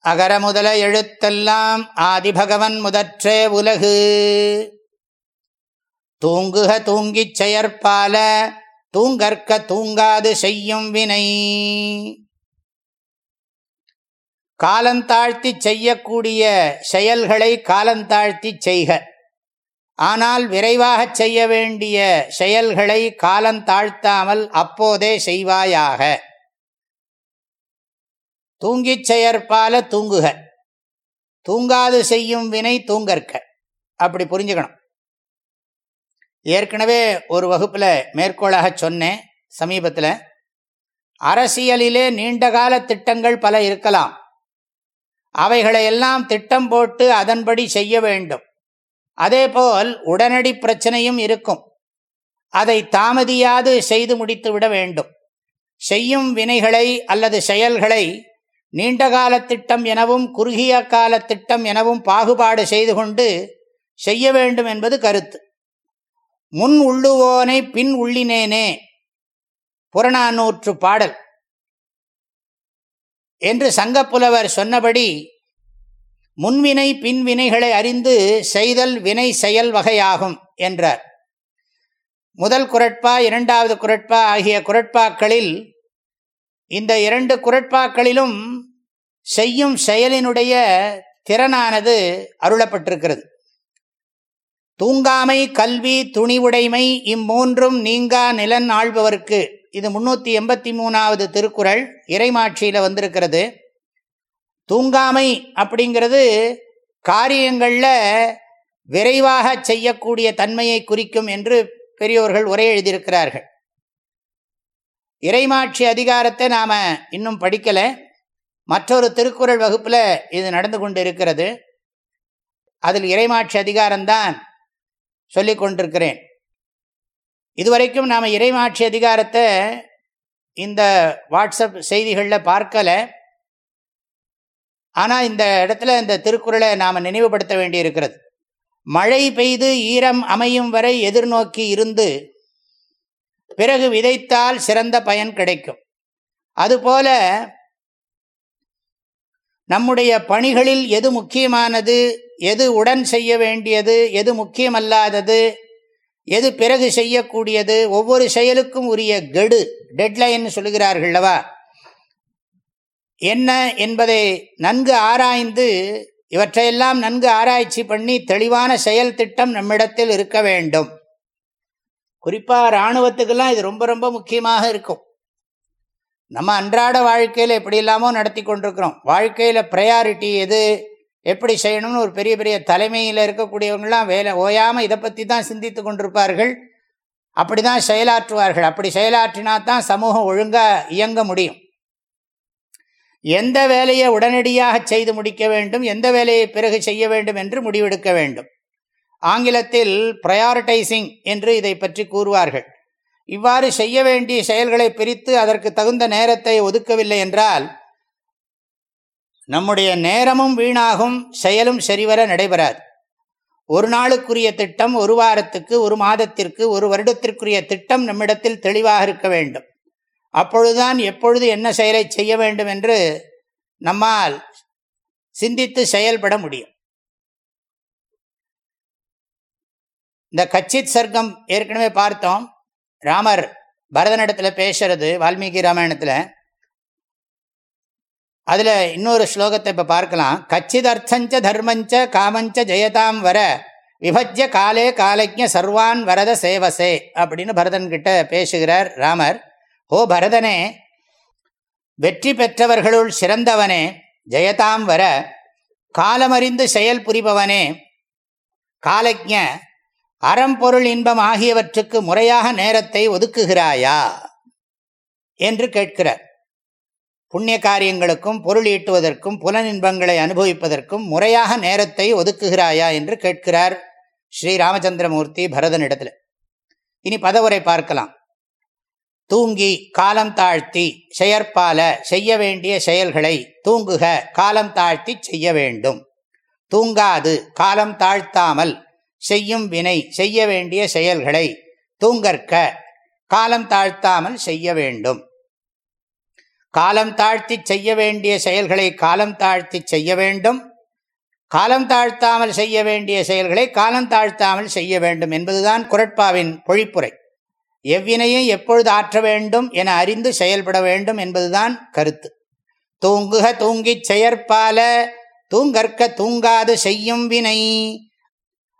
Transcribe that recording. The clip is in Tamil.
அகர முதல எழுத்தெல்லாம் ஆதிபகவன் முதற்றே உலகு. தூங்குக தூங்கிச் செயற்பால தூங்கற்க தூங்காது செய்யும் வினை. காலந்தாழ்த்தி செய்யக்கூடிய செயல்களை காலந்தாழ்த்தி செய்க. ஆனால் விரைவாக செய்ய வேண்டிய செயல்களை காலந்தாழ்த்தாமல் அப்போதே செய்வாயாக. தூங்கிச் செயற்பால தூங்குக. தூங்காது செய்யும் வினை தூங்கற்க. அப்படி புரிஞ்சுக்கணும். ஏற்கனவே ஒரு வகுப்பில் மேற்கோளாக சொன்னேன் சமீபத்தில். அரசியலிலே நீண்டகால திட்டங்கள் பல இருக்கலாம். அவைகளை எல்லாம் திட்டம் போட்டு அதன்படி செய்ய வேண்டும். அதேபோல் உடனடி பிரச்சனையும் இருக்கும். அதை தாமதியாது செய்து முடித்து விட வேண்டும். செய்யும் வினைகளை அல்லது செயல்களை நீண்டகால திட்டம் எனவும் குறுகிய கால திட்டம் எனவும் பாகுபாடு செய்து கொண்டு செய்ய வேண்டும் என்பது கருத்து. முன் உள்ளுவோனை பின் உள்ளினேனே புறநானூற்று பாடல் என்று சங்கப்புலவர் சொன்னபடி முன்வினை பின்வினைகளை அறிந்து செய்தல் வினை செயல் வகையாகும் என்றார். முதல் குரட்பா இரண்டாவது குரட்பா ஆகிய குரட்பாக்களில் இந்த இரண்டு குரட்பாக்களிலும் செய்யும் செயலினுடைய திறனானது அருளப்பட்டிருக்கிறது. தூங்காமை கல்வி துணிவுடைமை இம்மூன்றும் நீங்கா நிலன் ஆள்பவர்க்கு. இது முன்னூற்றி எண்பத்தி மூணாவது திருக்குறள் இறைமாட்சியில் வந்திருக்கிறது. தூங்காமை அப்படிங்கிறது காரியங்களில் விரைவாக செய்யக்கூடிய தன்மையை குறிக்கும் என்று பெரியோர்கள் உரை எழுதியிருக்கிறார்கள். இறைமாட்சி அதிகாரத்தை நாம் இன்னும் படிக்கலை. மற்றொரு திருக்குறள் வகுப்பில் இது நடந்து கொண்டு இருக்கிறது அதில் இறைமாட்சி அதிகாரம்தான் சொல்லி கொண்டிருக்கிறேன். இதுவரைக்கும் நாம் இறைமாட்சி அதிகாரத்தை இந்த வாட்ஸ்அப் செய்திகளில் பார்க்கலை. ஆனால் இந்த இடத்துல இந்த திருக்குறளை நாம் நினைவுபடுத்த வேண்டியிருக்கிறது. மழை பெய்து ஈரம் அமையும் வரை எதிர்நோக்கி இருந்து பிறகு விதைத்தால் சிறந்த பயன் கிடைக்கும். அதுபோல நம்முடைய பணிகளில் எது முக்கியமானது எது உடன் செய்ய வேண்டியது எது முக்கியமல்லாதது எது பிறகு செய்யக்கூடியது ஒவ்வொரு செயலுக்கும் உரிய கெடு டெட்லைன் சொல்கிறார்கள்லவா என்ன என்பதை நன்கு ஆராய்ந்து இவற்றையெல்லாம் நன்கு ஆராய்ச்சி பண்ணி தெளிவான செயல் திட்டம் நம்மிடத்தில் இருக்க வேண்டும். குறிப்பாக இராணுவத்துக்கெல்லாம் இது ரொம்ப ரொம்ப முக்கியமாக இருக்கும். நம்ம அன்றாட வாழ்க்கையில் எப்படி இல்லாமல் நடத்தி கொண்டிருக்கிறோம். வாழ்க்கையில் ப்ரையாரிட்டி எது? எப்படி செய்யணும்னு ஒரு பெரிய பெரிய தலைமையில் இருக்கக்கூடியவங்களாம் வேலை ஓயாமல் இதை பற்றி தான் சிந்தித்து கொண்டிருப்பார்கள். அப்படி தான் செயலாற்றுவார்கள். அப்படி செயலாற்றினா தான் சமூகம் ஒழுங்காக இயங்க முடியும். எந்த வேலையை உடனடியாக செய்து முடிக்க வேண்டும்? எந்த வேலையை பிறகு செய்ய வேண்டும் என்று முடிவெடுக்க வேண்டும். ஆங்கிலத்தில் ப்ரையாரிட்டைசிங் என்று இதை பற்றி கூறுவார்கள். இவ்வாறு செய்ய வேண்டிய செயல்களை பிரித்து அதற்கு தகுந்த நேரத்தை ஒதுக்கவில்லை என்றால் நம்முடைய நேரமும் வீணாகும் செயலும் சரிவர நடைபெறாது. ஒரு நாளுக்குரிய திட்டம் ஒரு வாரத்துக்கு ஒரு மாதத்திற்கு ஒரு வருடத்திற்குரிய திட்டம் நம்மிடத்தில் தெளிவாக இருக்க வேண்டும். அப்பொழுதுதான் எப்பொழுது என்ன செயலை செய்ய வேண்டும் என்று நம்மால் சிந்தித்து செயல்பட முடியும். இந்த கச்சித் சர்க்கம் ஏற்கனவே பார்த்தோம். ராமர் பரதனிடத்தில் பேசுறது வால்மீகி ராமாயணத்தில். அதில் இன்னொரு ஸ்லோகத்தை இப்போ பார்க்கலாம். கச்சிதர்த்தஞ்ச தர்மஞ்ச காமஞ்ச ஜெயதாம் வர விபஜ்ய காலே காலஜ சர்வான் வரத சேவசே அப்படின்னு பரதன்கிட்ட பேசுகிறார் ராமர். ஓ பரதனே வெற்றி பெற்றவர்களுள் சிறந்தவனே ஜெயதாம் வர காலமறிந்து செயல் புரிபவனே காலஜ அறம்பொருள் இன்பம் ஆகியவற்றுக்கு முறையாக நேரத்தை ஒதுக்குகிறாயா? என்று கேட்கிறார். புண்ணிய காரியங்களுக்கும் பொருள் ஈட்டுவதற்கும் புலனின்பங்களை அனுபவிப்பதற்கும் முறையாக நேரத்தை ஒதுக்குகிறாயா என்று கேட்கிறார் ஸ்ரீ ராமச்சந்திரமூர்த்தி பரதனிடத்தில். இனி பதவுரை பார்க்கலாம். தூங்கி காலம் தாழ்த்தி செயற்பால செய்ய வேண்டிய செயல்களை தூங்குக காலம் தாழ்த்தி செய்ய வேண்டும். தூங்காது காலம் தாழ்த்தாமல் செய்யும் வினை செய்ய வேண்டிய செயல்களை தூங்கற்க காலம் தாழ்த்தாமல் செய்ய வேண்டும். காலம் தாழ்த்தி செய்ய வேண்டிய செயல்களை காலம் தாழ்த்தி செய்ய வேண்டும். காலம் தாழ்த்தாமல் செய்ய வேண்டிய செயல்களை காலம் தாழ்த்தாமல் செய்ய வேண்டும் என்பதுதான் குரட்பாவின் பொழிப்புரை. எவ்வினையும் எப்பொழுது ஆற்ற வேண்டும் என அறிந்து செயல்பட வேண்டும் என்பதுதான் கருத்து. தூங்குக தூங்கிச் செயற்பால தூங்கற்க தூங்காது செய்யும் வினை.